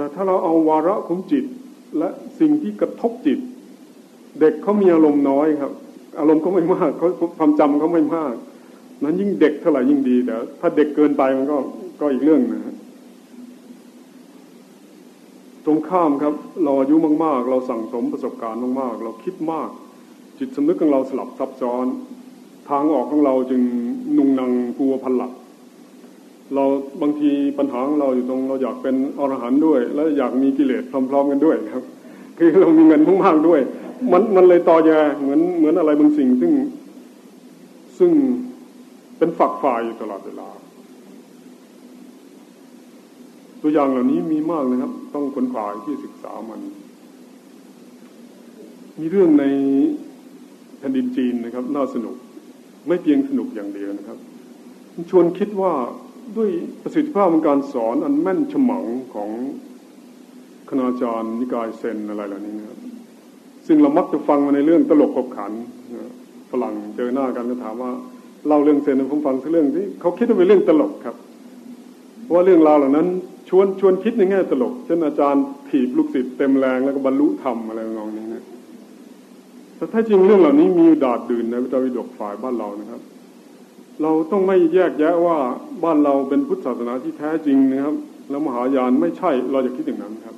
แต่ถ้าเราเอาวาระของจิตและสิ่งที่กระทบจิต เด็กเขามีอารมณ์น้อยครับ อารมณ์เขาไม่มากเขาความจำเขาไม่มาก นั้นยิ่งเด็กเท่าไหร่ยิ่งดีแต่ถ้าเด็กเกินไปมันก็ก็อีกเรื่องนะตรงข้ามครับ เราอายุมาก ๆ เราสั่งสมประสบการณ์มาก ๆ เราคิดมาก จิตสำนึกของเราสลับซับซ้อน ทางออกของเราจึงนุงนังกลัวพันหลัก เราบางทีปัญหาของเราอยู่ตรงเราอยากเป็นอรหันต์ด้วย แล้วอยากมีกิเลสพร้อมๆกันด้วยครับ คือเรามีเงินมากๆด้วย มันมันเลยต่อแยเหมือนเหมือนอะไรบางสิ่งซึ่งซึ่งเป็นฝักฝ่ายอยู่ตลอดเวลา ตัวอย่างเหล่านี้มีมากนะครับ ต้องคนคว้าที่ศึกษามัน มีเรื่องในแผ่นดินจีนนะครับ น่าสนุก ไม่เพียงสนุกอย่างเดียวนะครับชวนคิดว่า ด้วยประสิทธิภาพของการสอนอันแม่นฉมังของคณาจารย์นิกายเซนอะไรเหล่านี้นะครับซึ่งเรามักจะฟังมาในเรื่องตลกขบขันฝรั่งเจอหน้ากันก็ถามว่าเล่าเรื่องเซนผมฟังสักเรื่องที่เขาคิดว่าเป็นเรื่องตลกครับว่าเรื่องราวเหล่านั้นชวนชวนคิดในแง่ตลกเช่นอาจารย์ถีบลูกศิษย์เต็มแรงแล้วก็บรรลุธรรมอะไรงองนี้นะแต่ถ้าจริงเรื่องเหล่านี้มีดาดดื่นในวิจารวิดกฝ่ายบ้านเรานะครับ เราต้องไม่แยกแยะว่าบ้านเราเป็นพุทธศาสนาที่แท้จริงนะครับ แล้วมหายานไม่ใช่เราจะคิดอย่างนั้นครับ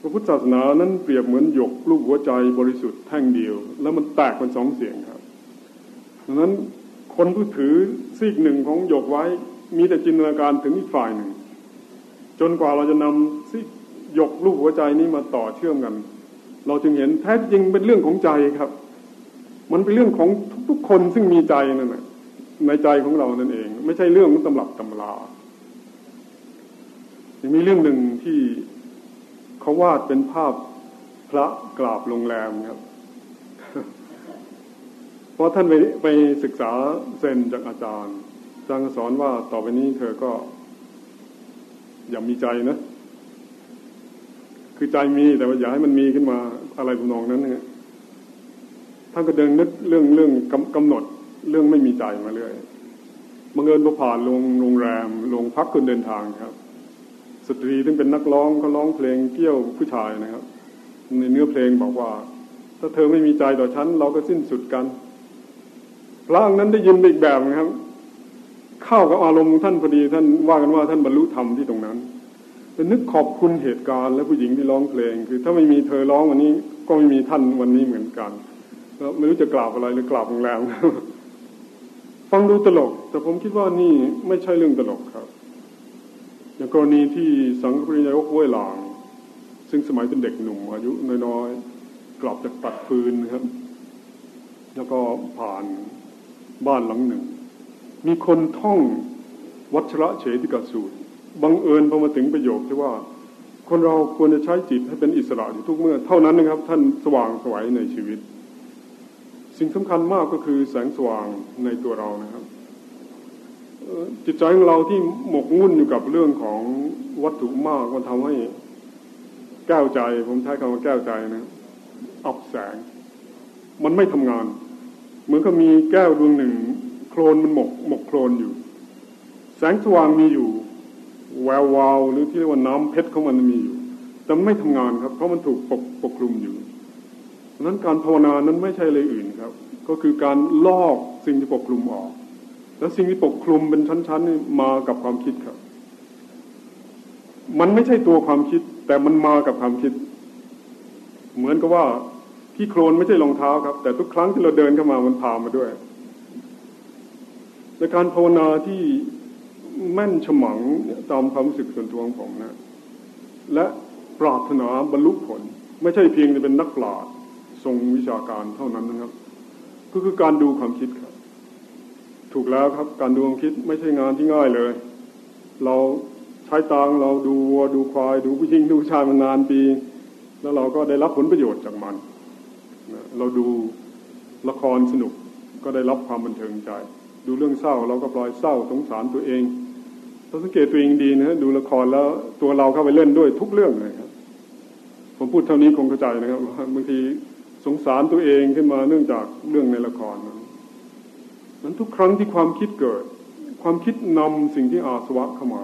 พระพุทธศาสนานั้นเปรียบเหมือนหยกลูกหัวใจบริสุทธิ์แท่งเดียว แล้วมันแตกเป็นสองเสียงครับดังนั้นคนผู้ถือซีกหนึ่งของหยกไว้ มีแต่จินตนาการถึงอีกฝ่ายหนึ่ง จนกว่าเราจะนำซิยกลูกหัวใจนี้มาต่อเชื่อมกัน เราจึงเห็นแท้จริงเป็นเรื่องของใจครับ มันเป็นเรื่องของทุกๆคนซึ่งมีใจนั่นแหละ ในใจของเรานั่นเอง ไม่ใช่เรื่องของตำรับตำรายังมีเรื่องหนึ่งที่เขาวาดเป็นภาพพระกราบโรงแรมครับ เพราะท่านไปไปศึกษาเซนจากอาจารย์อาจารย์สอนว่าต่อไปนี้เธอก็ อย่ามีใจนะ คือใจมีแต่ว่าอย่าให้มันมีขึ้นมาอะไรทำนองนั้นเนะท่านก็เดินนึกเรื่องเรื่องกำกำหนด เรื่องไม่มีใจมาเรื่อยบังเอิญพอผ่านโรงโรงแรมโรงพักคนเดินทางครับ สตรีซึ่งเป็นนักร้องเขาร้องเพลงเกี่ยวผู้ชายนะครับ ในเนื้อเพลงบอกว่า ถ้าเธอไม่มีใจต่อฉันเราก็สิ้นสุดกันพระองนั้นได้ยินอีกแบบนะครับ เข้ากับอารมณ์ท่านพอดีท่านว่ากันว่าท่านบรรลุธรรมที่ตรงนั้นเป็นนึกขอบคุณเหตุการณ์และผู้หญิงที่ร้องเพลง คือถ้าไม่มีเธอร้องวันนี้ก็ไม่มีท่านวันนี้เหมือนกันแล้วไม่รู้จะกราบอะไรหรือกราบโรงแรม ฟังดูตลก แต่ผมคิดว่านี่ไม่ใช่เรื่องตลกครับอย่างกรณีที่สังฆปริยายกห้วยหลาง ซึ่งสมัยเป็นเด็กหนุ่มอายุน้อยๆ กลับจากตัดฟืนครับ แล้วก็ผ่านบ้านหลังหนึ่ง มีคนท่องวัชระเฉติกสูตรบังเอิญพอมาถึงประโยคที่ว่า คนเราควรจะใช้จิตให้เป็นอิสระอยู่ทุกเมื่อ เท่านั้นนะครับ ท่านสว่างสวัยในชีวิต สิ่งสำคัญมากก็คือแสงสว่างในตัวเรานะครับจิตใจของเราที่หมกมุ่นอยู่กับเรื่องของวัตถุมากมันทำให้แก้วใจ ผมใช้คำว่าแก้วใจนะอับแสง มันไม่ทำงาน เหมือนกับมีแก้วดวงหนึ่ง โคลนมันหมกหมกโคลนอยู่ แสงสว่างมีอยู่ แวววาวหรือที่เรียกว่าน้ำเพชรของมันมีอยู่ แต่ไม่ทำงานครับ เพราะมันถูกปกปกคลุมอยู่ ดังนั้นการภาวนานั้นไม่ใช่เลยอื่นครับ ก็คือการลอกสิ่งที่ปกคลุมออก แล้วสิ่งที่ปกคลุมเป็นชั้นๆนี่มากับความคิดครับ มันไม่ใช่ตัวความคิด แต่มันมากับความคิด เหมือนกับว่าที่โคลนไม่ใช่รองเท้าครับ แต่ทุกครั้งที่เราเดินเข้ามามันพามาด้วยในการภาวนาที่แม่นฉมังตามความรู้สึกส่วนตัวของผมนะ และปรารถนาบรรลุผล ไม่ใช่เพียงจะเป็นนักปราชญ์ ทรงวิชาการเท่านั้นนะครับ ก็คือการดูความคิดครับ ถูกแล้วครับการดูความคิดไม่ใช่งานที่ง่ายเลย เราใช้ตังเราดูวัวดูควาย ดูผู้หญิงดูชายมานานปี แล้วเราก็ได้รับผลประโยชน์จากมันเราดูละครสนุกก็ได้รับความบันเทิงใจ ดูเรื่องเศร้าเราก็ปล่อยเศร้าสงสารตัวเองเราสังเกตตัวเองดีนะดูละครแล้วตัวเราเข้าไปเล่นด้วยทุกเรื่องเลยครับ ผมพูดเท่านี้คงเข้าใจนะครับบางที สงสารตัวเองขึ้นมาเนื่องจากเรื่องในละครนั้นนั้นทุกครั้งที่ความคิดเกิด ความคิดนำสิ่งที่อาสวะเข้ามา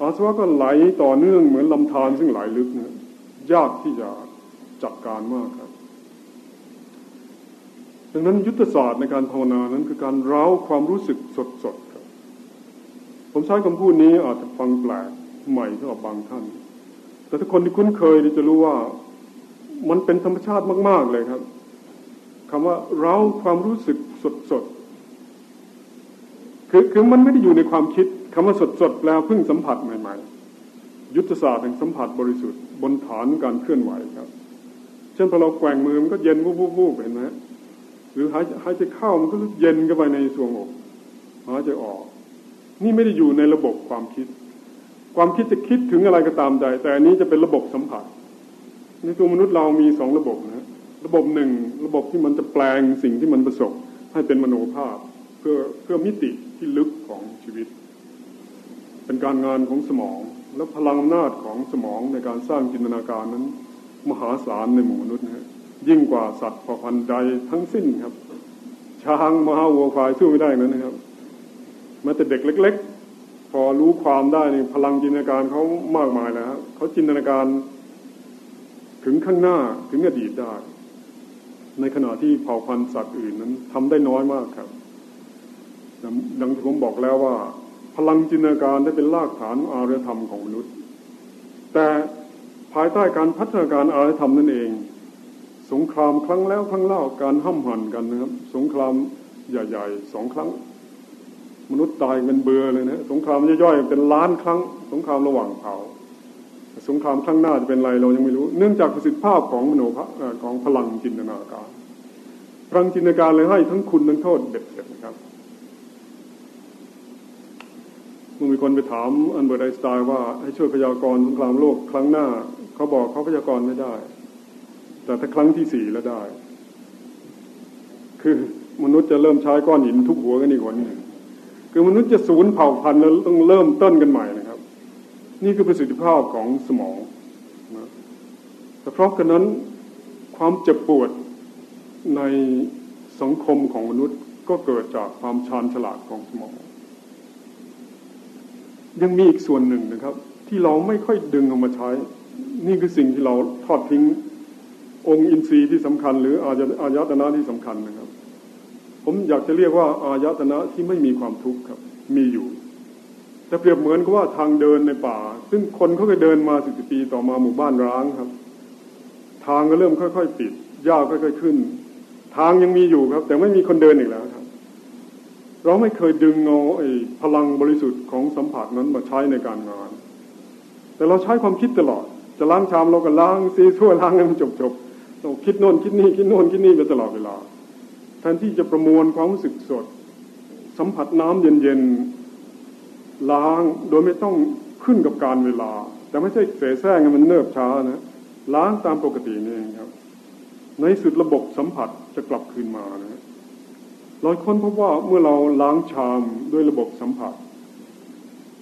อาสวะก็ไหลต่อเนื่องเหมือนลำธารซึ่งไหลลึกนะยากที่จะจัดการมากครับ ดังนั้นยุทธศาสตร์ในการภาวนานั้นคือการเร้าความรู้สึกสดๆครับ ผมใช้คำพูดนี้อาจจะฟังแปลกใหม่สำหรับบางท่าน แต่ทุกคนที่คุ้นเคยจะรู้ว่า มันเป็นธรรมชาติมาก ๆ เลยครับคำว่าเราความรู้สึกสดๆคือคือมันไม่ได้อยู่ในความคิดคำว่าสดๆแล้วเพิ่งสัมผัสใหม่ ๆ ยุทธศาสตร์แห่งสัมผัสบริสุทธิ์บนฐานการเคลื่อนไหวครับ เช่นพอเราแกว่งมือมันก็เย็นวูบๆเห็นไหมหรือหายหายใจเข้ามันก็เย็นเข้าไปในสวงอกหายใจออก นี่ไม่ได้อยู่ในระบบความคิด ความคิดจะคิดถึงอะไรก็ตามใจ แต่อันนี้จะเป็นระบบสัมผัส ในตัวมนุษย์เรามีสองระบบนะระบบหนึ่งระบบที่มันจะแปลงสิ่งที่มันประสบให้เป็นมโนภาพ เพื่อเพื่อมิติที่ลึกของชีวิต เป็นการงานของสมอง และพลังอำนาจของสมองในการสร้างจินตนาการนั้น มหาศาลในหมู่มนุษย์นะยิ่งกว่าสัตว์พพันใดทั้งสิ้นครับ ช้างมหาวัวควายสู้ไม่ได้นั้นนะครับแม้แต่เด็กเล็ก ๆ พอรู้ความได้นี่พลังจินตนาการเขามากมายแล้วเขาจินตนาการ ถึงข้างหน้าถึงอดีตได้ ในขณะที่เผ่าพันธุ์สัตว์อื่นนั้นทำได้น้อยมากครับดังที่ผมบอกแล้วว่า พลังจินตนาการได้เป็นรากฐานอารยธรรมของมนุษย์ แต่ภายใต้การพัฒนาการอารยธรรมนั่นเอง สงครามครั้งแล้วครั้งเล่าการห้ำหั่นกันนะครับ สงครามใหญ่ๆสองครั้ง มนุษย์ตายเป็นเบื่อเลยนะสงครามย่อยๆเป็นล้านครั้ง สงครามระหว่างเผ่า สงครามข้างหน้าจะเป็นไรเรายังไม่รู้ เนื่องจากประสิทธิภาพของมโนภของพลังจินตนาการพลังจินตนาการเลยให้ทั้งคุณทั้งโทษเด็ดเสร็จนะครับเมื่อมีคนไปถามอันเบิร์ไอน์สไตน์ว่าให้ช่วยพยากรณ์สงครามโลกครั้งหน้า เขาบอกเขาพยากรณ์ไม่ได้ แต่ถ้าครั้งที่สี่แล้วได้ คือมนุษย์จะเริ่มใช้ก้อนหินทุกหัวกันอีกคนหนึ่งคือมนุษย์จะสูญเผ่าพันธุ์แล้วต้องเริ่มต้นกันใหม่นะครับ นี่คือประสิทธิภาพของสมองนะแต่เพราะกันนั้นความเจ็บปวดในสังคมของมนุษย์ก็เกิดจากความชาญฉลาดของสมอง ยังมีอีกส่วนหนึ่งนะครับ ที่เราไม่ค่อยดึงออกมาใช้ นี่คือสิ่งที่เราทอดทิ้งองค์อินทรีย์ที่สำคัญ หรืออายตนะที่สำคัญนะครับ ผมอยากจะเรียกว่าอายตนะที่ไม่มีความทุกข์ครับ มีอยู่ แต่เปรียบเหมือนกับว่าทางเดินในป่า ซึ่งคนเขาเคยเดินมาสิบปีต่อมาหมู่บ้านร้างครับ ทางก็เริ่มค่อยๆปิดหญ้าค่อยๆขึ้น ทางยังมีอยู่ครับ แต่ไม่มีคนเดินอีกแล้วครับ เราไม่เคยดึงเอาไอ้พลังบริสุทธิ์ของสัมผัสนั้นมาใช้ในการงาน แต่เราใช้ความคิดตลอด จะล้างชามเราก็ล้างซีทั่วล้างให้มันจบๆเราคิดโน่นคิดนี่คิดโน่นคิดนี่ไปตลอดเวลาแทนที่จะประมวลความรู้สึกสด สัมผัสน้ำเย็น ล้างโดยไม่ต้องขึ้นกับการเวลา แต่ไม่ใช่เสแสร้งมันเนิบช้านะล้างตามปกตินี่เองครับ ในสุดระบบสัมผัสจะกลับคืนมานะเราค้นพบว่าเมื่อเราล้างชามด้วยระบบสัมผัส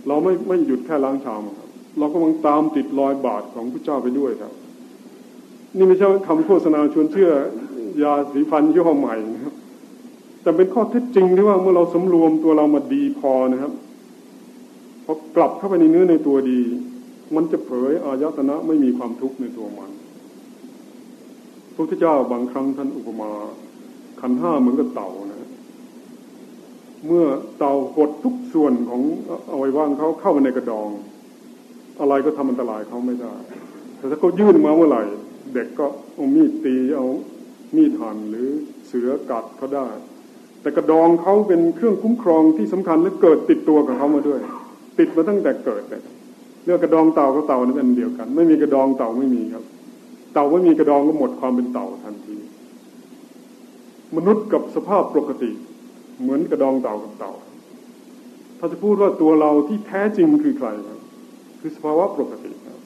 เราไม่ไม่หยุดแค่ล้างชามครับ เราก็มังตามติดรอยบาดของพระเจ้าไปด้วยครับ นี่ไม่ใช่คำโฆษณาชวนเชื่อยาสีฟันยี่ห้อใหม่นะครับแต่เป็นข้อเท็จจริงที่ว่าเมื่อเราสำรวมตัวเรามาดีพอนะครับ พอกลับเข้าไปในเนื้อในตัวดี มันจะเผยอายตนะไม่มีความทุกข์ในตัวมันพระพุทธเจ้าบางครั้งท่านอุปมาขันห้าเหมือนกับเต่านะเมื่อเต่าหดทุกส่วนของอาไว้ว่างเขาเข้ามาในกระดอง อะไรก็ทำอันตรายเขาไม่ได้ แต่ถ้าเขายื่นมาเมื่อไหร่ เด็กก็เอามีดตีเอามีดหั่นหรือเสือกัดเขาได้ แต่กระดองเขาเป็นเครื่องคุ้มครองที่สำคัญและเกิดติดตัวกับเขามาด้วย ติดมาตั้งแต่เกิดเลยเรื่องกระดองเต่ากับเต่านั้นเป็นเดียวกัน ไม่มีกระดองเต่าไม่มีครับ เต่าไม่มีกระดองก็หมดความเป็นเต่าทันที มนุษย์กับสภาพปกติ เหมือนกระดองเต่ากับเต่า ถ้าจะพูดว่าตัวเราที่แท้จริงคือใครครับ คือสภาวะปกติครับ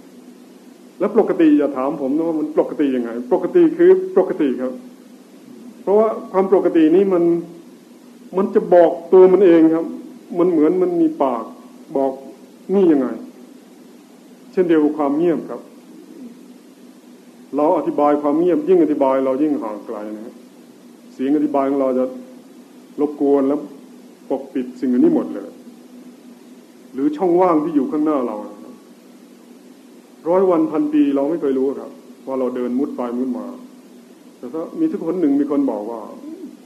และปกติอย่าถามผมนะว่ามันปกติยังไง ปกติคือปกติครับ เพราะว่าความปกตินี้มันมันจะบอกตัวมันเองครับ มันเหมือนมันมีปาก บอกนี่ยังไง เช่นเดียวกับความเงียบครับ เราอธิบายความเงียบ ยิ่งอธิบาย เรายิ่งห่างไกลนะเสียงอธิบายของเราจะรบกวนแล้วปกปิดสิ่งนนี้หมดเลย หรือช่องว่างที่อยู่ข้างหน้าเราร้อยวันพันปีเราไม่เคยรู้ครับ ว่าเราเดินมุดไปมุดมา แต่ถ้ามีทุกคนหนึ่งมีคนบอกว่า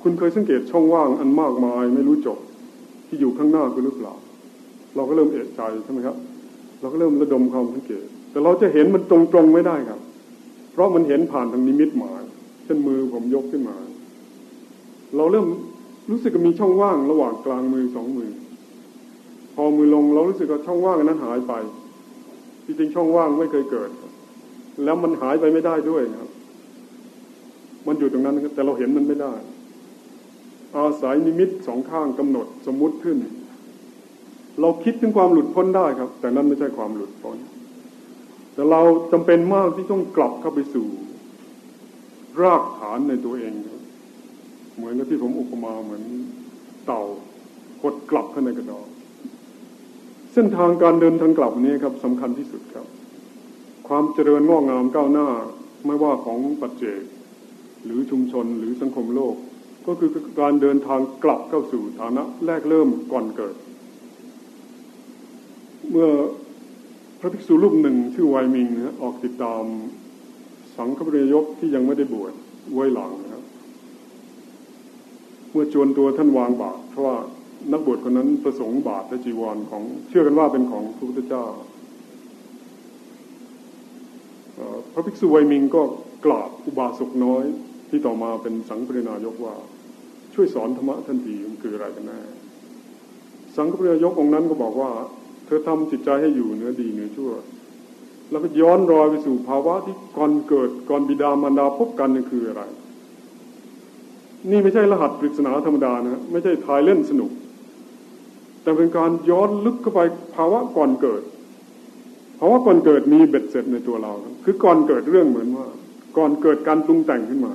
คุณเคยสังเกตช่องว่างอันมากมายไม่รู้จบ ที่อยู่ข้างหน้าคุณหรือเปล่า เราก็เริ่มเอะใจใช่ไหมครับ เราก็เริ่มระดมความสังเกต แต่เราจะเห็นมันตรงๆไม่ได้ครับ เพราะมันเห็นผ่านทางนิมิตหมาย เช่นมือผมยกขึ้นมา เราเริ่มรู้สึกมีช่องว่างระหว่างกลางมือสองมือ พอมือลงเรารู้สึกว่าช่องว่างนั้นหายไป จริงๆช่องว่างไม่เคยเกิด แล้วมันหายไปไม่ได้ด้วยครับ มันอยู่ตรงนั้นแต่เราเห็นมันไม่ได้ อาศัยนิมิตสองข้างกำหนดสมมุติขึ้น เราคิดถึงความหลุดพ้นได้ครับ แต่นั่นไม่ใช่ความหลุดพ้น แต่เราจำเป็นมากที่ต้องกลับเข้าไปสู่ รากฐานในตัวเองครับเหมือนกับที่ผมอุปมาเหมือนเต่ากดกลับเข้าในกระดองเส้นทางการเดินทางกลับนี้ครับสำคัญที่สุดครับ ความเจริญงอกงามก้าวหน้าไม่ว่าของปัจเจกหรือชุมชนหรือสังคมโลก ก็คือการเดินทางกลับเข้าสู่ฐานะแรกเริ่มก่อนเกิด เมื่อพระภิกษุรูปหนึ่งชื่อไวมิงนะออกติดตามสังฆปริยกที่ยังไม่ได้บวชไว้หลังนะครับเมื่อจวนตัวท่านวางบาตรเพราะว่านักบวชคนนั้นประสงค์บาตรและจีวรของ เชื่อกันว่าเป็นของพระพุทธเจ้าพระภิกษุไวมิงก็กราบอุบาสกน้อย ที่ต่อมาเป็นสังฆปรินายกว่า ช่วยสอนธรรมะทันทีมันคืออะไรกันแน่สังฆปรินายกองค์นั้นก็บอกว่า เธอทำจิตใจให้อยู่เหนือดีเหนือชั่ว แล้วก็ย้อนรอยไปสู่ภาวะที่ก่อนเกิดก่อนบิดามารดาพบกันนี่คืออะไร นี่ไม่ใช่รหัสปริศนาธรรมดานะไม่ใช่ทายเล่นสนุก แต่เป็นการย้อนลึกเข้าไปภาวะก่อนเกิดราะว่าก่อนเกิดมีเบ็ดเสร็จในตัวเรา คือก่อนเกิดเรื่องเหมือนว่า ก่อนเกิดการปรุงแต่งขึ้นมา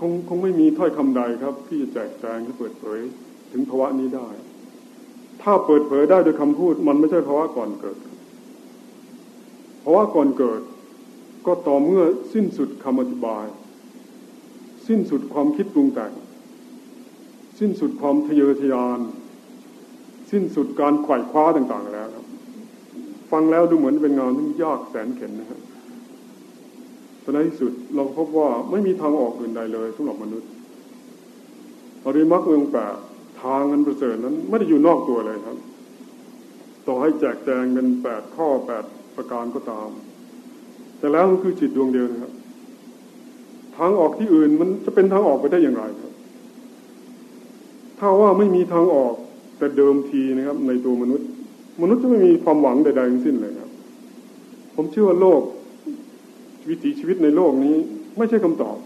คงคงไม่มีถ้อยคำใดครับ ที่จะแจกแจงที่เปิดเผย ถึงภาวะนี้ได้ ถ้าเปิดเผยได้โดยคำพูด มันไม่ใช่ภาวะก่อนเกิดเพราว่าก่อนเกิด ก็ต่อเมื่อสิ้นสุดคำอธิบาย สิ้นสุดความคิดปรุงแต่ง สิ้นสุดความทะเยอทะยาน สิ้นสุดการไขว่คว้าต่าง ๆ แล้วครับ ฟังแล้วดูเหมือนเป็นงานที่ยากแสนเข็นนะครับแต่ในที่สุดเราพบว่าไม่มีทางออกอื่นใดเลยสำหรับมนุษย์อริมักเมืองแปด ทางอันประเสริฐนั้นไม่ได้อยู่นอกตัวเลยครับ ต่อให้แจกแจงกันแปดข้อแปดประการก็ตาม แต่แล้วมันคือจิตดวงเดียวนะครับ ทางออกที่อื่นมันจะเป็นทางออกไปได้อย่างไรครับ ถ้าว่าไม่มีทางออกแต่เดิมทีนะครับ ในตัวมนุษย์ มนุษย์จะไม่มีความหวังใดๆทั้งสิ้นเลยครับ ผมเชื่อว่าโลกวิถีชีวิตในโลกนี้ ไม่ใช่คำตอบ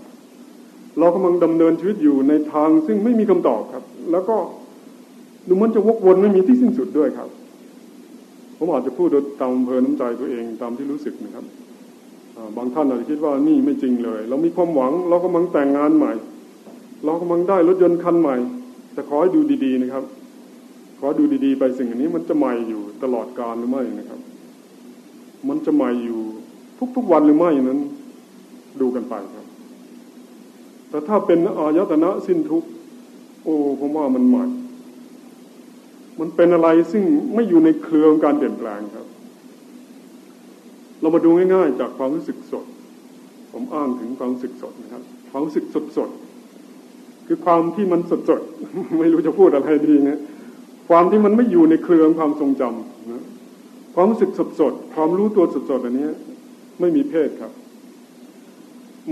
เรากำลังดำเนินชีวิตอยู่ในทางซึ่งไม่มีคำตอบครับ แล้วก็ดูมันจะวกวนไม่มีที่สิ้นสุดด้วยครับ ผมอาจจะพูดโดยตามเพลินน้ำใจตัวเองตามที่รู้สึกนะครับบางท่านอาจจะคิดว่านี่ไม่จริงเลย เรามีความหวัง เรากำลังแต่งงานใหม่ เรากำลังได้รถยนต์คันใหม่ แต่ขอให้ดูดีๆนะครับ ขอดูดีๆ ไปสิ่งนี้มันจะใหม่อยู่ตลอดกาลหรือไม่นะครับ มันจะใหม่อยู่ทุกๆวันหรือไม่นั้น ดูกันไปครับ แต่ถ้าเป็นอายตนะสิ้นทุกโอ้ผมว่ามันใหม่ มันเป็นอะไรซึ่งไม่อยู่ในเครือของการเปลี่ยนแปลงครับ เรามาดูง่ายๆ จากความรู้สึกสด ผมอ้างถึงความรู้สึกสดนะครับ ความรู้สึกสดๆคือความที่มันสดๆไม่รู้จะพูดอะไรดีนะความที่มันไม่อยู่ในเครืองความทรงจำนะความรู้สึกสดสดความรู้ตัวสดสดอันนี้ไม่มีเพศครับ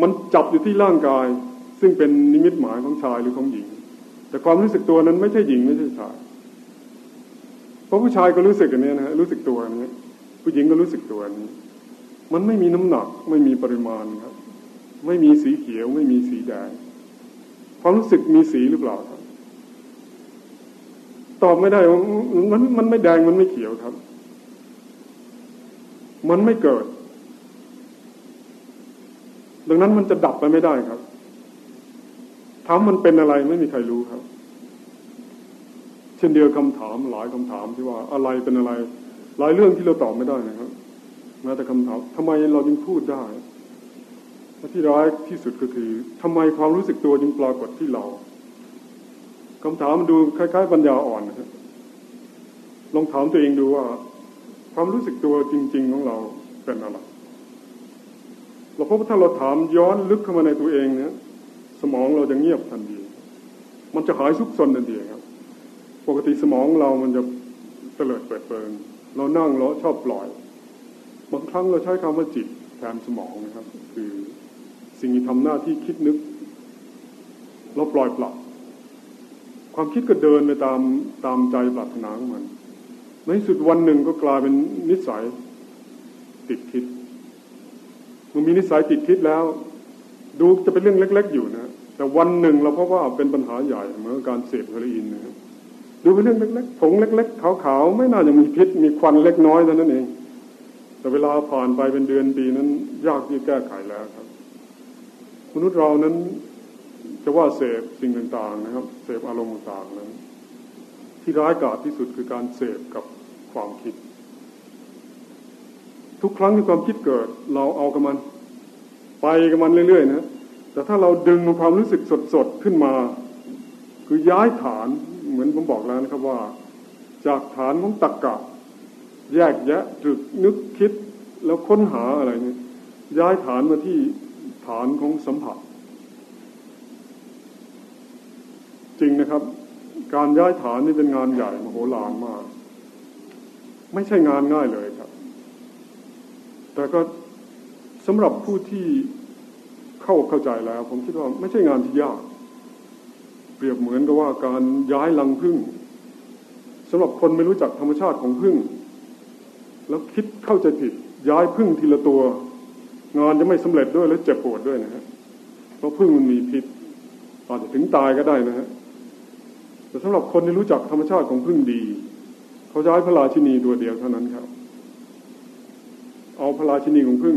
มันจับอยู่ที่ร่างกาย ซึ่งเป็นนิมิตหมายของชายหรือของหญิง แต่ความรู้สึกตัวนั้นไม่ใช่หญิงไม่ใช่ชาย เพราะผู้ชายก็รู้สึกอันนี้นะรู้สึกตัวอันนี้ผู้หญิงก็รู้สึกตัวอันนี้ มันไม่มีน้ำหนักไม่มีปริมาณครับ ไม่มีสีเขียว ไม่มีสีแดงความรู้สึกมีสีหรือเปล่าครับตอบไม่ได้มันมันไม่แดงมันไม่เขียวครับ มันไม่เกิด ดังนั้นมันจะดับไปไม่ได้ครับามมันเป็นอะไรไม่มีใครรู้ครับ เช่นเดียวคำถามหลายคำถามที่ว่าอะไรเป็นอะไร หลายเรื่องที่เราตอบไม่ได้นะครับแม้แต่คำถามทำไมเราจึงพูดได้และที่ร้ายที่สุดก็คือทำไมความรู้สึกตัวจึงปรากฏที่เราคำถามมันดูคล้ายๆปัญญาอ่อนนะครับลองถามตัวเองดูว่า ความรู้สึกตัวจริง ๆ ของเราเป็นอะไรเราพบว่าถ้าเราถามย้อนลึกเข้ามาในตัวเองเนี่ย สมองเราจะเงียบทันที มันจะหายซุกซนทันทีครับ ปกติสมองเรามันจะเตลิดเปิดเปิงเรานั่งเราชอบปล่อย บางครั้งเราใช้คำว่าจิตแทนสมองนะครับ คือสิ่งที่ทำหน้าที่คิดนึก เราปล่อยปลับความคิดก็เดินไปตามตามใจปรารถนาของมัน ในสุดวันหนึ่งก็กลายเป็นนิสัยติดคิดมันมีนิสัยติดคิดแล้ว ดูจะเป็นเรื่องเล็ก ๆ อยู่นะแต่วันหนึ่งเราพบว่าเป็นปัญหาใหญ่เหมือนการเสพเฮโรอีนนะครับดูเป็นเรื่องเล็กๆผงเล็ก ๆ ขาวๆไม่น่าจะมีพิษ มีควันเล็กน้อยเท่านั้นเอง แต่เวลาผ่านไปเป็นเดือนปีนั้น ยากที่แก้ไขแล้วครับมนุษย์เรานั้นจะว่าเสพสิ่งต่างๆนะครับ เสพอารมณ์ต่างๆนั้น ที่ร้ายกาจที่สุดคือการเสพกับความคิด ทุกครั้งที่ความคิดเกิด เราเอากับมัน ไปกับมันเรื่อยๆนะแต่ถ้าเราดึงความรู้สึกสดๆขึ้นมา คือย้ายฐานเหมือนผมบอกแล้วนะครับว่า จากฐานของตักกะ แยกแยะตรึกนึกคิดแล้วค้นหาอะไรเนี่ยย้ายฐานมาที่ฐานของสัมผัส จริงนะครับ การย้ายฐานนี่เป็นงานใหญ่มโหฬารมาก ไม่ใช่งานง่ายเลยครับ แต่ก็ สำหรับผู้ที่เข้าเข้าใจแล้ว ผมคิดว่าไม่ใช่งานที่ยาก เปรียบเหมือนกับว่าการย้ายลังพึ่งสำหรับคนไม่รู้จักธรรมชาติของพึ่ง แล้วคิดเข้าใจผิด ย้ายพึ่งทีละตัว งานจะไม่สำเร็จด้วยและเจ็บปวดด้วยนะฮะเพราะพึ่งมันมีพิษอาจจะถึงตายก็ได้นะฮะแต่สำหรับคนที่รู้จักธรรมชาติของพึ่งดี เขาย้ายพระราชินีตัวเดียวเท่านั้นครับ เอาพระราชินีของพึ่ง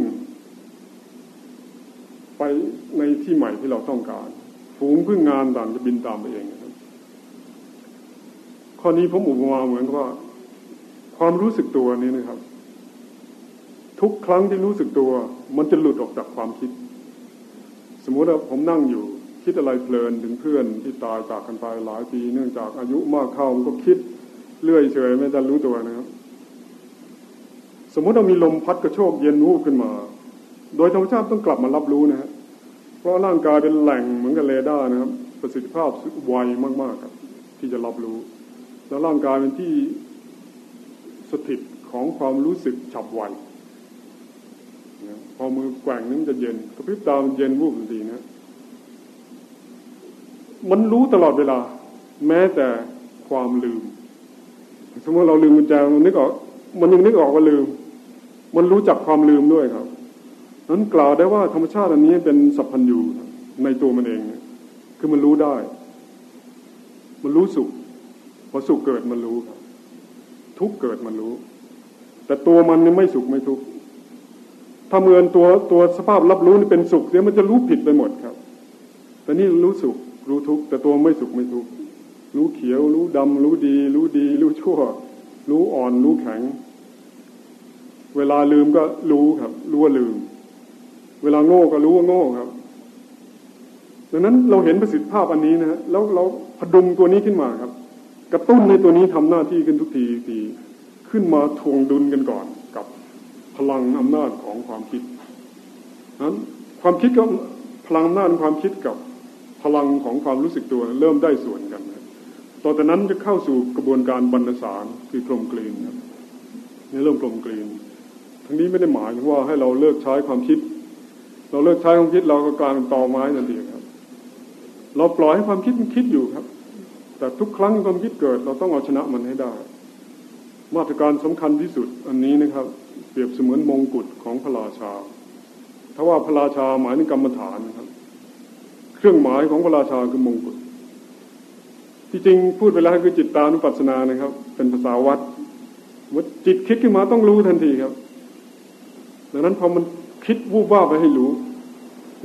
ไปในที่ใหม่ที่เราต้องการฝูงพึ่งงานต่างจะบินตามไปเองนะครับ ข้อนี้ผมอุปมาเหมือนกับว่า ความรู้สึกตัวนี้นะครับ ทุกครั้งที่รู้สึกตัว มันจะหลุดออกจากความคิด สมมติว่าผมนั่งอยู่ คิดอะไรเพลินถึงเพื่อนที่ตายจากกันไปหลายปี เนื่องจากอายุมากเข้ามันก็คิดเลื่อยเฉยไม่ได้รู้ตัวนะครับ สมมติเรามีลมพัดกระโชกเย็นวูบขึ้นมา โดยธรรมชาติต้องกลับมารับรู้นะฮะ เพราะร่างกายเป็นแหล่งเหมือนกับเรดาร์นะครับ ประสิทธิภาพไวมากๆครับที่จะรับรู้ แล้วร่างกายเป็นที่สถิตของความรู้สึกฉับไวพอมือแกว่งนึงจะเย็นกระพริบตามันเย็นวูบทันทีนะมันรู้ตลอดเวลา แม้แต่ความลืม สมมติเราลืมกุญแจมันนึกออก มันยังนึกออกว่าลืม มันรู้จักความลืมด้วยครับ นั้นกล่าวได้ว่าธรรมชาติอันนี้เป็นสัพพัญญูในตัวมันเอง คือมันรู้ได้ มันรู้สุขพอสุขเกิดมันรู้ครับ ทุกเกิดมันรู้ แต่ตัวมันนี่ไม่สุขไม่ทุกข์ถ้าเมือนตัวตัวสภาพรับรู้นี่เป็นสุขเนี่ยมันจะรู้ผิดไปหมดครับ แต่นี่รู้สุขรู้ทุกข์แต่ตัวไม่สุขไม่ทุกข์รู้เขียว รู้ดำรู้ดี รู้ดี รู้ชั่ว รู้อ่อน รู้แข็ง เวลาลืมก็รู้ครับ รู้ว่าลืม เวลาโง่ก็รู้ว่าโง่ครับ ดังนั้นเราเห็นประสิทธิภาพอันนี้นะแล้วเราพดุงตัวนี้ขึ้นมาครับ กระตุ้นในตัวนี้ทำหน้าที่ขึ้นทุกทีทีขึ้นมาทวงดุลกันก่อน กับพลังอำนาจของความคิดนั้นความคิดก็พลังอำนาจความคิดกับพลังของความรู้สึกตัวเริ่มได้ส่วนกันต่อจากนั้นจะเข้าสู่กระบวนการบรรณสารคือกลมกลืนครับนี่เริ่มกลมกลืนทั้งนี้ไม่ได้หมายถึงว่าให้เราเลิกใช้ความคิด เราเลิกใช้ความคิดเราก็กลายเป็นตอไม้นั่นเองครับ เราปล่อยให้ความคิดมันคิดอยู่ครับ แต่ทุกครั้งความคิดเกิด เราต้องเอาชนะมันให้ได้ มาตรการสำคัญที่สุดอันนี้นะครับ เปรียบเสมือนมงกุฎของพระราชา ถ้าว่าพระราชาหมายถึงกรรมฐานนะครับ เครื่องหมายของพระราชาคือมงกุฎที่จริงพูดไปแล้วคือจิตตานุปัสสนานะครับ เป็นภาษาวัดว่าจิตคิดขึ้นมาต้องรู้ทันทีครับ ดังนั้นพอมันคิดวูบว่าไปให้รู้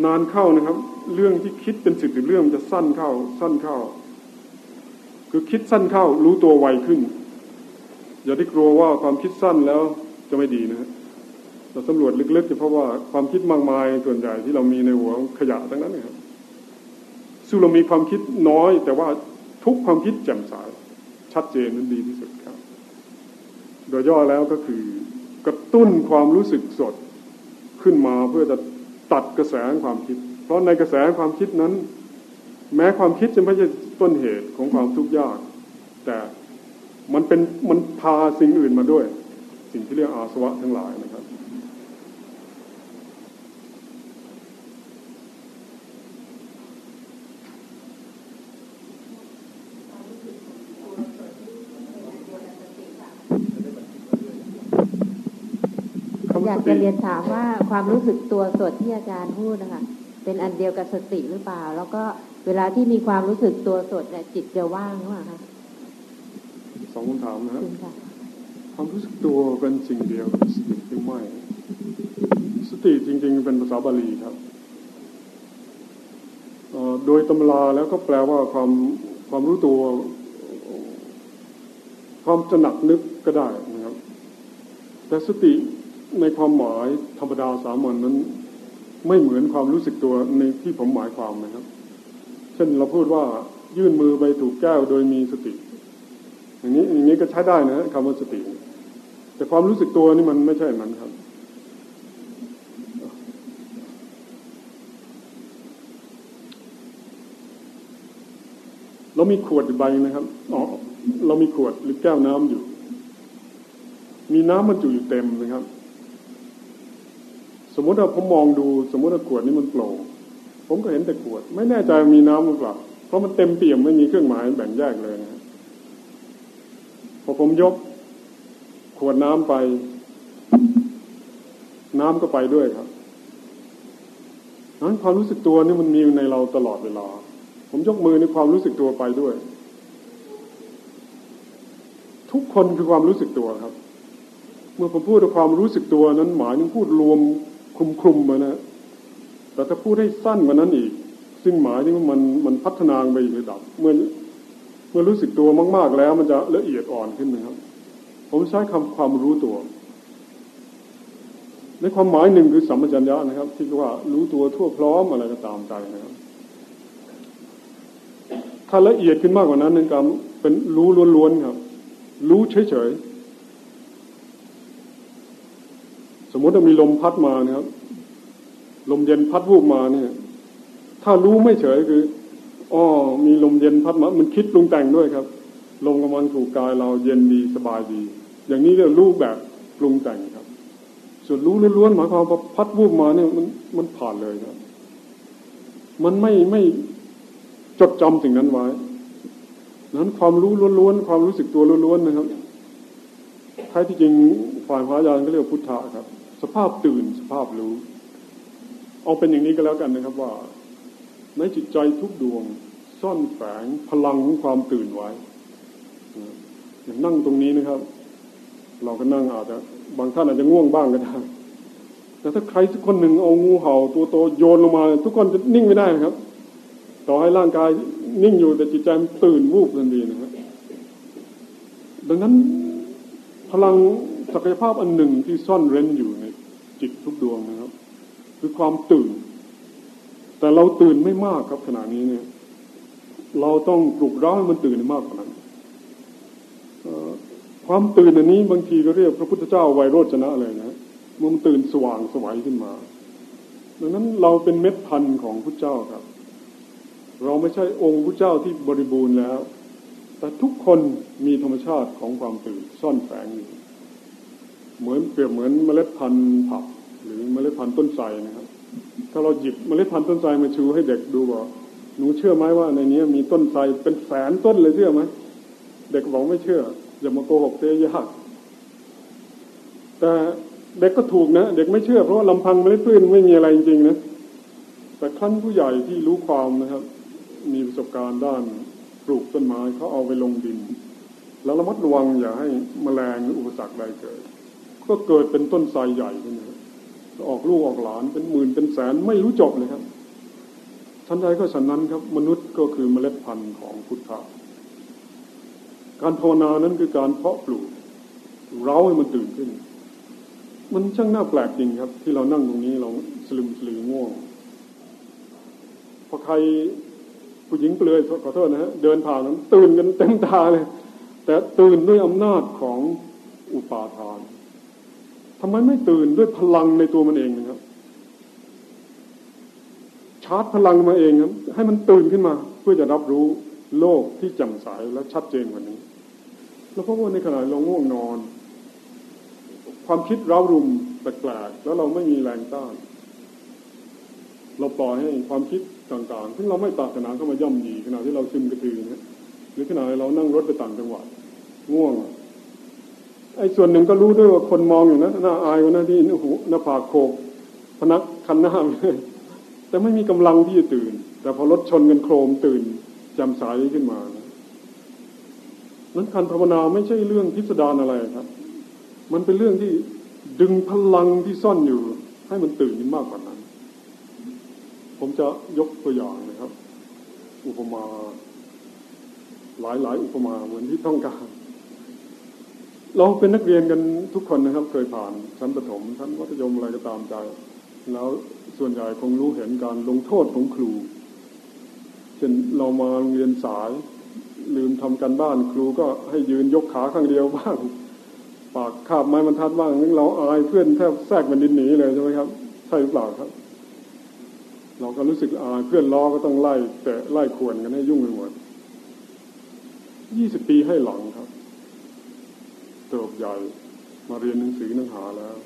นานเข้านะครับ เรื่องที่คิดเป็นสิบสิบเรื่องจะสั้นเข้า สั้นเข้า คือคิดสั้นเข้า รู้ตัวไวขึ้น อย่าได้กลัวว่าความคิดสั้นแล้วจะไม่ดีนะเราสำรวจลึกๆจะเพราะว่าความคิดมากมายส่วนใหญ่ที่เรามีในหัวขยะทั้งนั้นนะครับซึ่งเรามีความคิดน้อย แต่ว่าทุกความคิดแจ่มใสชัดเจนนั้นดีที่สุดครับ โดยย่อแล้วก็คือกระตุ้นความรู้สึกสดขึ้นมาเพื่อจะ ตัดกระแสความคิด เพราะในกระแสความคิดนั้น แม้ความคิดจะไม่ใช่ต้นเหตุของความทุกข์ยาก แต่มันเป็นมันพาสิ่งอื่นมาด้วย สิ่งที่เรียกอาสวะทั้งหลายนะครับ อยากจะเรียนถามว่าความรู้สึกตัวสดที่อาจารย์พูดนะคะเป็นอันเดียวกับสติหรือเปล่า แล้วก็เวลาที่มีความรู้สึกตัวสดเนี่ยจิตจะว่างหรือเปล่าคะสองคำถามนะครับค่ะความรู้สึกตัวเป็นสิ่งเดียวกับสติหรือไม่สติจริง ๆ เป็นภาษาบาลีครับโดยตำราแล้วก็แปลว่าความความรู้ตัว ความจะหนักนึกก็ได้นะครับแต่สติ ในความหมายธรรมดาสามัญนนั้น ไม่เหมือนความรู้สึกตัวในที่ผมหมายความนะครับ เช่นเราพูดว่ายื่นมือไปถูกแก้วโดยมีสติ อย่างนี้อย่างนี้ก็ใช้ได้นะคำว่าสติ แต่ความรู้สึกตัวนี่มันไม่ใช่นั้นครับเรามีขวดใบนะครับอ๋อเรามีขวดหรือแก้วน้ำอยู่ มีน้ำมันจุอยู่เต็มนะครับ สมมติว่าผมมองดูสมมติว่าขวดนี้มันโปร่งผมก็เห็นแต่ขวด ไม่แน่ใจมีน้ำหรือเปล่าเพราะมันเต็มเปี่ยมไม่มีเครื่องหมายแบ่งแยกเลยนะพอผมยก ขวดน้ำไป น้ำก็ไปด้วยครับนั้นความรู้สึกตัวนี่มันมีในเราตลอดเวลา ผมยกมือในความรู้สึกตัวไปด้วย ทุกคนคือความรู้สึกตัวครับ เมื่อผมพูดถึงความรู้สึกตัวนั้นหมายถึงพูดรวม คลุมคลุมมานะแต่ถ้าพูดให้สั้นกว่านั้นอีก ซึ่งหมายถึงมันมันพัฒนาไปอีกระดับ เมื่อเมื่อรู้สึกตัวมาก ๆ แล้วมันจะละเอียดอ่อนขึ้นนะครับ ผมใช้คำความรู้ตัว ในความหมายหนึ่งคือสัมปชัญญะนะครับ ที่ว่ารู้ตัวทั่วพร้อมอะไรก็ตามใจนะครับ ถ้าละเอียดขึ้นมากกว่านั้นนั่นก็เป็นรู้ล้วนๆครับ รู้เฉยๆส มมติว่ามีลมพัดมานะครับ ลมเย็นพัดวูบมาเนี่ย ถ้ารู้ไม่เฉยคืออ๋อมีลมเย็นพัดมา มันคิดปรุงแต่งด้วยครับ ลมกำลังถูกกายเราเย็นดีสบายดี อย่างนี้เรียกรู้แบบปรุงแต่งครับ ส่วนรู้ล้วนๆหมายความว่าพัดวูบมาเนี่ยมันมันผ่านเลยครับ มันไม่ไม่จดจำสิ่งนั้นไว้ นั้นความรู้ล้วนๆความรู้สึกตัวล้วนๆนะครับท้ายที่จริงฝ่ายพระอาจารย์ก็เรียกพุทธะครับ สภาพตื่นสภาพรู้ เอาเป็นอย่างนี้ก็แล้วกันนะครับว่า ในจิตใจทุกดวง ซ่อนแฝงพลังของความตื่นไว้อย่างนั่งตรงนี้นะครับ เราก็นั่งอาจจะบางท่านอาจจะง่วงบ้างก็ได้แต่ถ้าใครสักคนหนึ่งเอางูเห่าตัวโตโยนลงมา ทุกคนจะนิ่งไม่ได้นะครับ ต่อให้ร่างกายนิ่งอยู่แต่จิตใจมันตื่นวูบทันทีนะครับดังนั้นพลังศักยภาพอันหนึ่งที่ซ่อนเร้นอยู่ จิตทุกดวงนะครับ คือความตื่น แต่เราตื่นไม่มากครับขณะนี้เนี่ย เราต้องปลุกร้าให้มันตื่นมากกว่านั้นความตื่นอันนี้บางทีก็เรียกพระพุทธเจ้าไวโรจนะเลยนะมันตื่นสว่างสวัยขึ้นมา ดังนั้นเราเป็นเม็ดพันธุ์ของพระเจ้าครับ เราไม่ใช่องค์พระเจ้าที่บริบูรณ์แล้ว แต่ทุกคนมีธรรมชาติของความตื่นซ่อนแฝงอยู่ เหมือนเปรียบเหมือนเมล็ดพันธุ์ผักหรือเมล็ดพันธุ์ต้นไทรนะครับ ถ้าเราหยิบเมล็ดพันธุ์ต้นไทรมาชูให้เด็กดูว่าหนูเชื่อไหมว่าในนี้มีต้นไทรเป็นแสนต้นเลยเชื่อไหมเด็กบอกไม่เชื่ออย่ามาโกหกเตยากแต่เด็กก็ถูกนะเด็กไม่เชื่อเพราะว่าลำพังเมล็ดพืชไม่มีอะไรจริงๆนะแต่ขั้นผู้ใหญ่ที่รู้ความนะครับ มีประสบการณ์ด้านปลูกต้นไม้เขาเอาไปลงดิน แล้วระมัดระวังอย่าให้แมลงหรืออุปสรรคใดเกิด ก็เกิดเป็นต้นไทรใหญ่ขึ้นนะออกลูกออกหลานเป็นหมื่นเป็นแสนไม่รู้จบเลยครับทันใดก็ฉันนั้นครับ มนุษย์ก็คือเมล็ดพันธุ์ของพุทธะการภาวนานั้นคือการเพาะปลูก เราให้มันตื่นขึ้น มันช่างน่าแปลกจริงครับ ที่เรานั่งตรงนี้เราสลึมสลือง่วงพอใครผู้หญิงเปลือยขอโทษนะฮะเดินผ่านนั้นตื่นกันเต็มตาเลย แต่ตื่นด้วยอำนาจของอุปาทาน ทำไมไม่ตื่นด้วยพลังในตัวมันเองนะครับ ชาร์จพลังมาเองครับให้มันตื่นขึ้นมา เพื่อจะรับรู้โลกที่แจ่มใสและชัดเจนกว่านี้ แล้วเพราะว่าในขณะเราง่วงนอน ความคิดเร้ารุมแปลกๆแล้วเราไม่มีแรงต้านเราปล่อยให้ความคิดต่างๆซึ่เราไม่ปรารถนาเข้ามาย่ำยีขณะที่เราซึมกระตือนี่ยหรือขณะเรานั่งรถไปต่างจังหวัดง่วง ไอ้ส่วนหนึ่งก็รู้ด้วยว่าคนมองอยู่นะหน้าอายว่าหน้าที่โอ้โหหน้าผากโคกพนักคันหน้าเลยแต่ไม่มีกำลังที่จะตื่น แต่พอรถชนกันโครมตื่นจำสายขึ้นมานะนั้นการภาวนาไม่ใช่เรื่องพิสดารอะไรครับ มันเป็นเรื่องที่ดึงพลังที่ซ่อนอยู่ ให้มันตื่นขึ้นมากกว่านั้น ผมจะยกตัวอย่างนะครับ อุปมา หลายๆ อุปมาเหมือนที่ต้องการ เราเป็นนักเรียนกันทุกคนนะครับ เคยผ่านชั้นประถมชั้นมัธยมอะไรก็ตามใจ แล้วส่วนใหญ่คงรู้เห็นการลงโทษของครูเช่นเรามาโรงเรียนสาย ลืมทำกันบ้านครูก็ให้ยืนยกขาข้างเดียวบ้าง ปากคาบไม้บรรทัดบ้างนึกเราอายเพื่อนแทบแทรกมันดินหนีเลยใช่ไหมครับ ใช่หรือเปล่าครับ เราก็รู้สึกอายเพื่อนล้อก็ต้องไล่แต่ไล่ควรกันให้ยุ่งไปหมดยี่สิบปีให้หลังครับ เติบใหญ่ มาเรียนหนังสือหนังหาแล้ว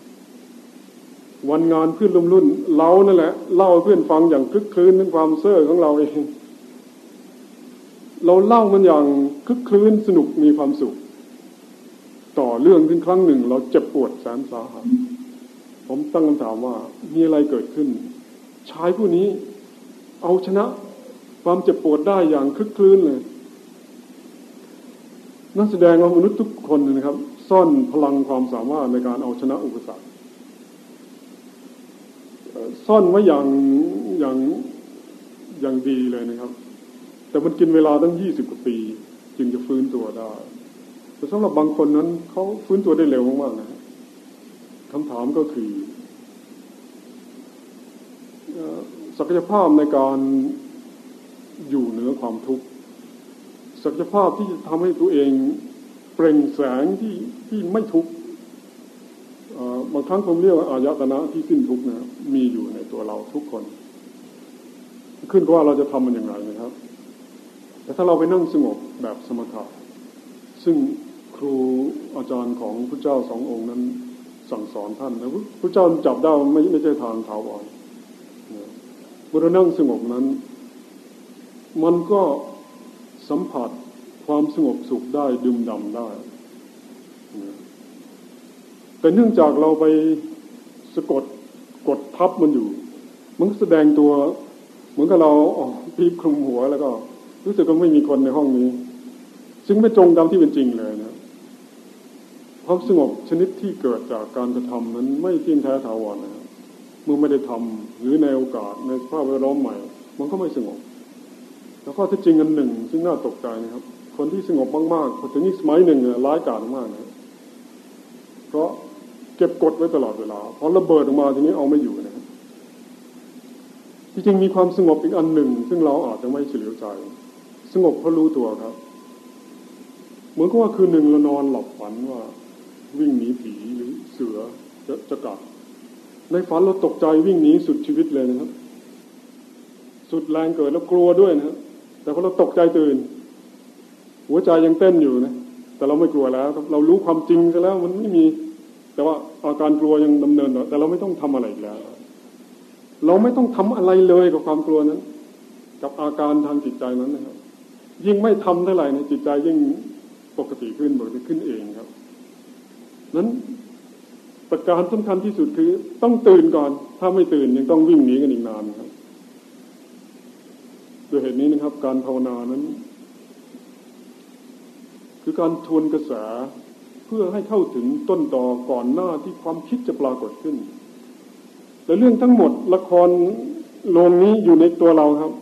วันงานเพื่อนรุ่นรุ่นเรานั่นแหละเล่าเพื่อนฟังอย่างคึกคืนเป็นความเซ่อของเราเองเราเล่ามันอย่างคึกคืนสนุกมีความสุข ต่อเรื่องขึ้นครั้งหนึ่ง เราเจ็บปวดแสนสาหัสผมตั้งคำถามว่ามีอะไรเกิดขึ้นชายผู้นี้ เอาชนะ ความเจ็บปวดได้อย่างคึกคืนเลยนักแสดงว่ามนุษย์ทุกคนนะครับ ซ่อนพลังความสามารถในการเอาชนะอุปสรรคซ่อนไว้อย่างอย่างอย่างดีเลยนะครับ แต่มันกินเวลาตั้งยี่สิบกว่าปี จึงจะฟื้นตัวได้แต่สำหรับบางคนนั้นเขาฟื้นตัวได้เร็วมากๆนะคำถามก็คือศักยภาพในการอยู่เหนือความทุกข์ศักยภาพที่จะทำให้ตัวเองเปล่งแสงที่ ที่ไม่ทุกข์บางครั้งผมเรียกว่าอายตนะที่สิ้นทุกข์นะมีอยู่ในตัวเราทุกคน ขึ้นกับว่าเราจะทำมันอย่างไรนะครับ แต่ถ้าเราไปนั่งสงบแบบสมถะซึ่งครูอาจารย์ของพระเจ้าสององค์นั้นสั่งสอนท่านนะพระเจ้าจับได้ไม่ไม่ใช่ทางถาวรเมื่อเรานั่งสงบนั้น มันก็สัมผัสความสงบสุขได้ดื่มดำได้ แต่เนื่องจากเราไปสะกดกดทับมันอยู่ มันแสดงตัว เหมือนกับเราอ๋อพีบคลุมหัวแล้วก็ รู้สึกว่าไม่มีคนในห้องนี้ ซึ่งไม่ตรงตามที่เป็นจริงเลยนะความสงบชนิดที่เกิดจากการกระทำนั้นไม่เที่ยงแท้ถาวรนะครับเมื่อไม่ได้ทำหรือในโอกาสในสภาพแวดล้อมใหม่ มันก็ไม่สงบ แล้วก็ที่จริงอันหนึ่ง ซึ่งน่าตกใจนะครับ คนที่สงบมากๆพอถึงอีกสมัยหนึ่งร้ายกาจมากนะ เพราะเก็บกดไว้ตลอดเวลาพอระเบิดออกมาทีนี้เอาไม่อยู่นะที่จริงมีความสงบอีกอันหนึ่ง ซึ่งเราอาจจะไม่เฉลียวใจ สงบเพราะรู้ตัวครับ เหมือนกับว่าคืนหนึ่งเรานอนหลับฝันว่า วิ่งหนีผีหรือเสือจะจะกัดในฝันเราตกใจวิ่งหนีสุดชีวิตเลยนะครับ สุดแรงเกิดแล้วกลัวด้วยนะแต่พอเราตกใจตื่น หัวใจยังเต้นอยู่นะ แต่เราไม่กลัวแล้ว เรารู้ความจริงซะแล้วมันไม่มี แต่ว่าอาการกลัวยังดำเนิน แต่เราไม่ต้องทำอะไรอีกแล้ว เราไม่ต้องทำอะไรเลยกับความกลัวนั้น กับอาการทางจิตใจนั้นนะครับ ยิ่งไม่ทำเท่าไหร่ในจิตใจยิ่งปกติขึ้นปกติขึ้นเองครับ นั้นประการสำคัญที่สุดคือ ต้องตื่นก่อน ถ้าไม่ตื่นยังต้องวิ่งหนีกันอีกนานครับด้วยเหตุนี้นะครับ การภาวนานั้น คือการทวนกระแสเพื่อให้เข้าถึงต้นตอก่อนหน้าที่ความคิดจะปรากฏขึ้นแต่เรื่องทั้งหมดละครโรงนี้อยู่ในตัวเราครับ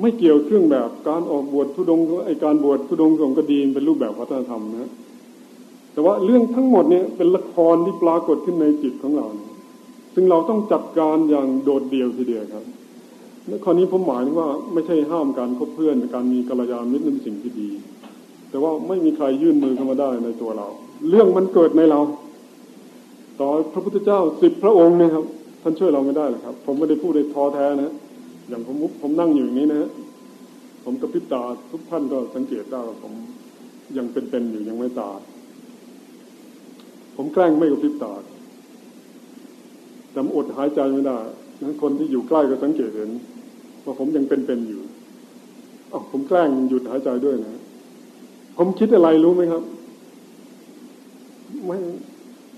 ไม่เกี่ยวเครื่องแบบการออกบวชทุดงไอการบวชทุดงสงกดีเป็นรูปแบบวัฒนธรรมนะแต่ว่าเรื่องทั้งหมดเนี่ยเป็นละครที่ปรากฏขึ้นในจิตของเรา ซึ่งเราต้องจัดการอย่างโดดเดี่ยวทีเดียวครับข้อนี้ผมหมายถึงว่าไม่ใช่ห้ามการคบเพื่อนการมีกัลยาณมิตรนั้นเป็นสิ่งที่ดี แต่ว่าไม่มีใครยื่นมือเข้ามาได้ในตัวเรา เรื่องมันเกิดในเรา ต่อพระพุทธเจ้าสิบพระองค์เนี่ยครับ ท่านช่วยเราไม่ได้หรอกครับ ผมไม่ได้พูดในท้อแท้นะอย่างผมผมนั่งอยู่อย่างนี้นะผมกระพริบตาทุกท่านก็สังเกตได้ว่าผมยังเป็นๆอยู่ยังไม่ตา ผมแกล้งไม่กระพริบตาแต่อดหายใจไม่ได้นั้นคนที่อยู่ใกล้ก็สังเกตเห็นว่าผมยังเป็นๆอยู่อ๋อผมแกล้งหยุดหายใจด้วยนะ ผมคิดอะไรรู้ไหมครับไม่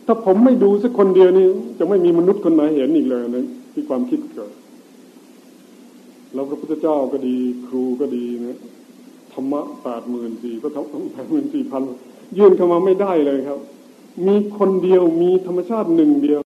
ถ้าผมไม่ดูสักคนเดียวนี่จะไม่มีมนุษย์คนไหนเห็นอีกเลยนะที่ความคิดเกิดแล้วพระพุทธเจ้าก็ดี ครูก็ดีนะธรรมะแปดหมื่นสี่พระธรรมแปดหมื่นสี่พันยื่นเข้ามาไม่ได้เลยครับ มีคนเดียวมีธรรมชาติหนึ่งเดียว